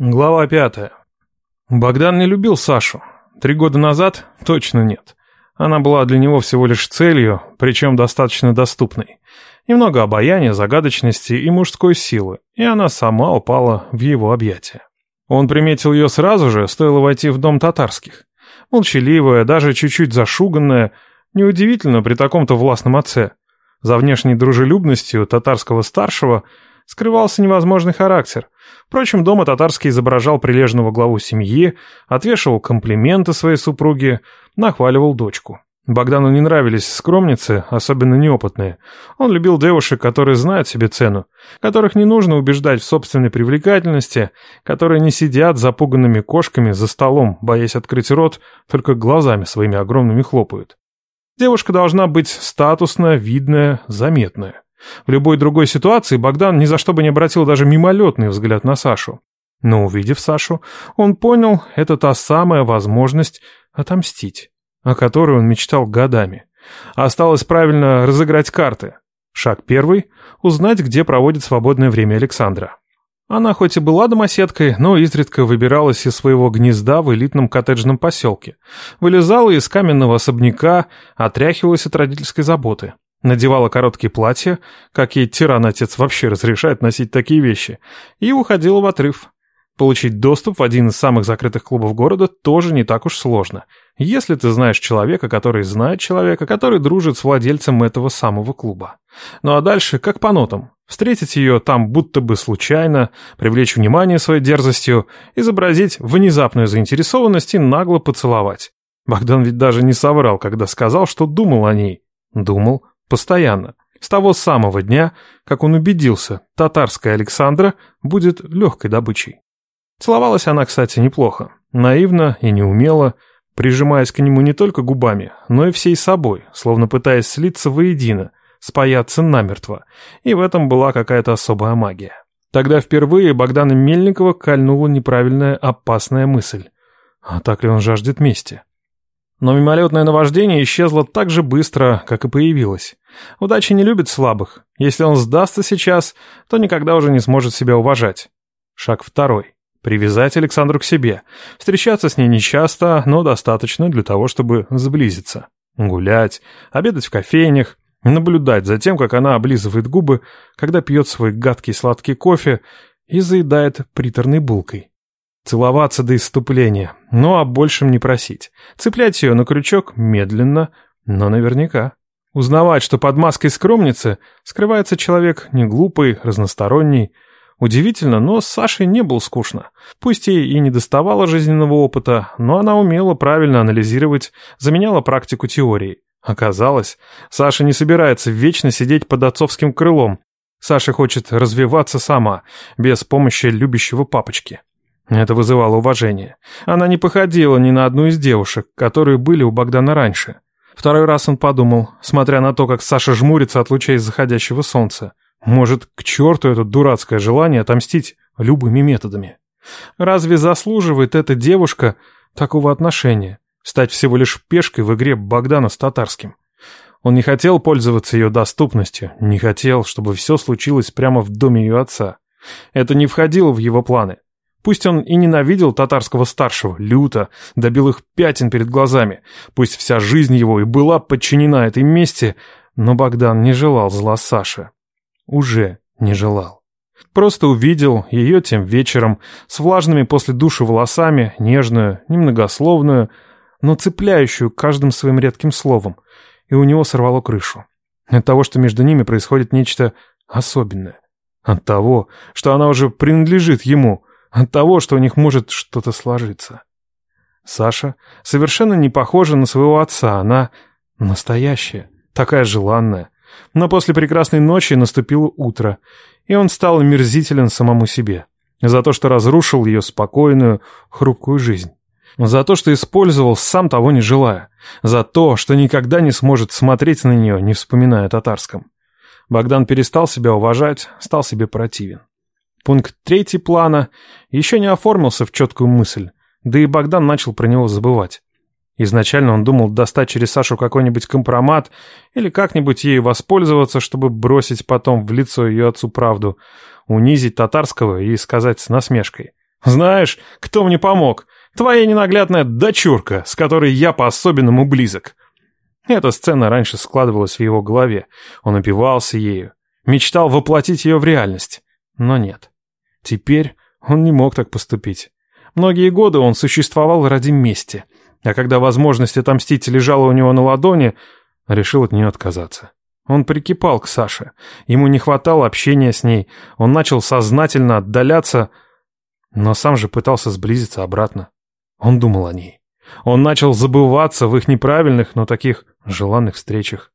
Глава пятая. Богдан не любил Сашу. Три года назад точно нет. Она была для него всего лишь целью, причем достаточно доступной. Немного обаяния, загадочности и мужской силы, и она сама упала в его объятия. Он приметил ее сразу же, стоило войти в дом татарских. Молчаливая, даже чуть-чуть зашуганная, неудивительно при таком-то властном отце. За внешней дружелюбностью татарского старшего скрывался невозможный характер. Впрочем, дома татарский изображал прилежного главу семьи, отвешивал комплименты своей супруге, нахваливал дочку. Богдану не нравились скромницы, особенно неопытные. Он любил девушек, которые знают себе цену, которых не нужно убеждать в собственной привлекательности, которые не сидят запуганными кошками за столом, боясь открыть рот, только глазами своими огромными хлопают. Девушка должна быть статусная, видная, заметная. В любой другой ситуации Богдан ни за что бы не обратил даже мимолетный взгляд на Сашу. Но увидев Сашу, он понял, это та самая возможность отомстить о которой он мечтал годами. Осталось правильно разыграть карты. Шаг первый – узнать, где проводит свободное время Александра. Она хоть и была домоседкой, но изредка выбиралась из своего гнезда в элитном коттеджном поселке. Вылезала из каменного особняка, отряхивалась от родительской заботы. Надевала короткие платья, как ей тиран-отец вообще разрешает носить такие вещи, и уходила в отрыв. Получить доступ в один из самых закрытых клубов города тоже не так уж сложно, если ты знаешь человека, который знает человека, который дружит с владельцем этого самого клуба. Ну а дальше, как по нотам, встретить ее там будто бы случайно, привлечь внимание своей дерзостью, изобразить внезапную заинтересованность и нагло поцеловать. Богдан ведь даже не соврал, когда сказал, что думал о ней. Думал постоянно. С того самого дня, как он убедился, татарская Александра будет легкой добычей. Целовалась она, кстати, неплохо. Наивно и неумело, прижимаясь к нему не только губами, но и всей собой, словно пытаясь слиться воедино, спаяться намертво. И в этом была какая-то особая магия. Тогда впервые Богдана Мельникова кольнула неправильная опасная мысль. А так ли он жаждет мести? Но мимолетное наваждение исчезло так же быстро, как и появилось. Удача не любит слабых. Если он сдастся сейчас, то никогда уже не сможет себя уважать. Шаг второй. Привязать Александру к себе. Встречаться с ней нечасто, но достаточно для того, чтобы сблизиться. Гулять, обедать в кофейнях, наблюдать за тем, как она облизывает губы, когда пьет свой гадкий сладкий кофе и заедает приторной булкой. Целоваться до иступления, но о большем не просить. Цеплять ее на крючок медленно, но наверняка. Узнавать, что под маской скромницы скрывается человек не глупый, разносторонний, Удивительно, но с Сашей не было скучно. Пусть ей и не доставало жизненного опыта, но она умела правильно анализировать, заменяла практику теории. Оказалось, Саша не собирается вечно сидеть под отцовским крылом. Саша хочет развиваться сама, без помощи любящего папочки. Это вызывало уважение. Она не походила ни на одну из девушек, которые были у Богдана раньше. Второй раз он подумал, смотря на то, как Саша жмурится от лучей заходящего солнца. Может, к черту это дурацкое желание отомстить любыми методами? Разве заслуживает эта девушка такого отношения? Стать всего лишь пешкой в игре Богдана с Татарским? Он не хотел пользоваться ее доступностью, не хотел, чтобы все случилось прямо в доме ее отца. Это не входило в его планы. Пусть он и ненавидел татарского старшего, люто, добил их пятен перед глазами, пусть вся жизнь его и была подчинена этой мести, но Богдан не желал зла Саше уже не желал. Просто увидел ее тем вечером, с влажными после души волосами, нежную, немногословную, но цепляющую каждым своим редким словом, и у него сорвало крышу. От того, что между ними происходит нечто особенное. От того, что она уже принадлежит ему. От того, что у них может что-то сложиться. Саша совершенно не похожа на своего отца. Она настоящая, такая желанная, но после прекрасной ночи наступило утро, и он стал мерзителен самому себе. За то, что разрушил ее спокойную, хрупкую жизнь. За то, что использовал, сам того не желая. За то, что никогда не сможет смотреть на нее, не вспоминая о татарском. Богдан перестал себя уважать, стал себе противен. Пункт третий плана еще не оформился в четкую мысль, да и Богдан начал про него забывать. Изначально он думал достать через Сашу какой-нибудь компромат или как-нибудь ей воспользоваться, чтобы бросить потом в лицо ее отцу правду, унизить татарского и сказать с насмешкой. Знаешь, кто мне помог? Твоя ненаглядная дочурка, с которой я по-особенному близок. Эта сцена раньше складывалась в его голове. Он упивался ею, мечтал воплотить ее в реальность. Но нет. Теперь он не мог так поступить. Многие годы он существовал ради мести, а когда возможность отомстить лежала у него на ладони, решил от нее отказаться. Он прикипал к Саше. Ему не хватало общения с ней. Он начал сознательно отдаляться, но сам же пытался сблизиться обратно. Он думал о ней. Он начал забываться в их неправильных, но таких желанных встречах.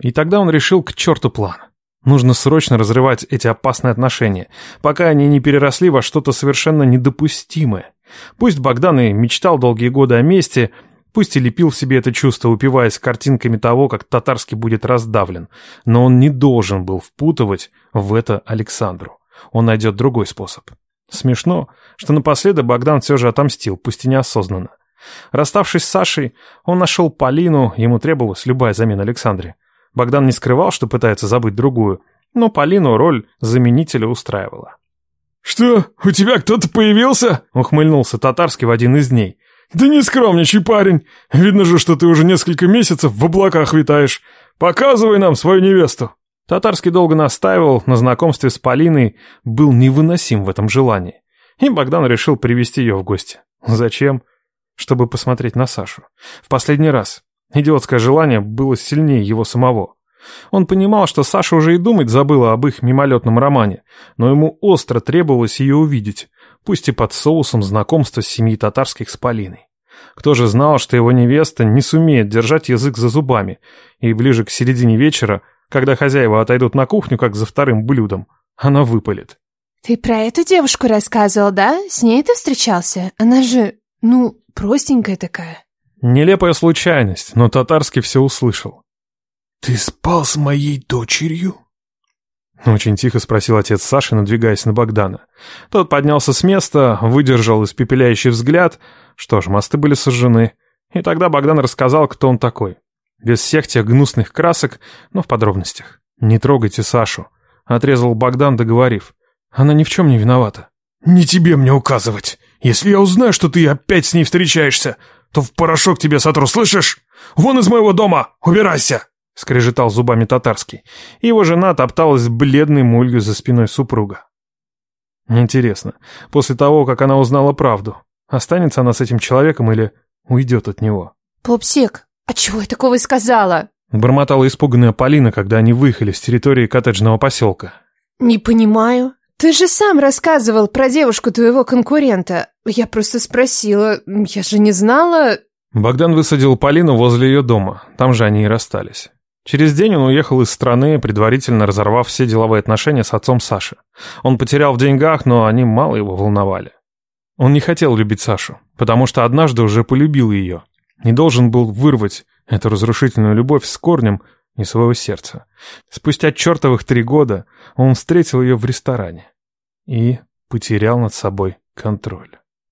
И тогда он решил к черту план. Нужно срочно разрывать эти опасные отношения, пока они не переросли во что-то совершенно недопустимое. Пусть Богдан и мечтал долгие годы о мести, пусть и лепил в себе это чувство, упиваясь картинками того, как татарский будет раздавлен, но он не должен был впутывать в это Александру. Он найдет другой способ. Смешно, что напоследок Богдан все же отомстил, пусть и неосознанно. Расставшись с Сашей, он нашел Полину, ему требовалась любая замена Александре. Богдан не скрывал, что пытается забыть другую, но Полину роль заменителя устраивала. «Что, у тебя кто-то появился?» — ухмыльнулся Татарский в один из дней. «Да не скромничай, парень. Видно же, что ты уже несколько месяцев в облаках витаешь. Показывай нам свою невесту». Татарский долго настаивал на знакомстве с Полиной, был невыносим в этом желании. И Богдан решил привести ее в гости. Зачем? Чтобы посмотреть на Сашу. В последний раз. Идиотское желание было сильнее его самого. Он понимал, что Саша уже и думать забыла об их мимолетном романе, но ему остро требовалось ее увидеть, пусть и под соусом знакомства с семьей татарских с Полиной. Кто же знал, что его невеста не сумеет держать язык за зубами, и ближе к середине вечера когда хозяева отойдут на кухню, как за вторым блюдом, она выпалит. «Ты про эту девушку рассказывал, да? С ней ты встречался? Она же, ну, простенькая такая». Нелепая случайность, но Татарский все услышал. «Ты спал с моей дочерью?» Очень тихо спросил отец Саши, надвигаясь на Богдана. Тот поднялся с места, выдержал испепеляющий взгляд. Что ж, мосты были сожжены. И тогда Богдан рассказал, кто он такой. Без всех тех гнусных красок, но в подробностях. «Не трогайте Сашу», — отрезал Богдан, договорив. «Она ни в чем не виновата». «Не тебе мне указывать. Если я узнаю, что ты опять с ней встречаешься, то в порошок тебе сотру, слышишь? Вон из моего дома! Убирайся!» — скрежетал зубами татарский. Его жена топталась бледной молью за спиной супруга. Интересно, после того, как она узнала правду, останется она с этим человеком или уйдет от него? «Попсик, «А чего я такого и сказала?» Бормотала испуганная Полина, когда они выехали с территории коттеджного поселка. «Не понимаю. Ты же сам рассказывал про девушку твоего конкурента. Я просто спросила. Я же не знала...» Богдан высадил Полину возле ее дома. Там же они и расстались. Через день он уехал из страны, предварительно разорвав все деловые отношения с отцом Саши. Он потерял в деньгах, но они мало его волновали. Он не хотел любить Сашу, потому что однажды уже полюбил ее не должен был вырвать эту разрушительную любовь с корнем из своего сердца. Спустя чертовых три года он встретил ее в ресторане и потерял над собой контроль.